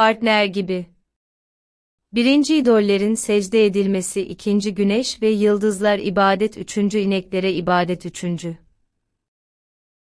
Partner gibi. Birinci idollerin secde edilmesi ikinci güneş ve yıldızlar ibadet üçüncü ineklere ibadet üçüncü.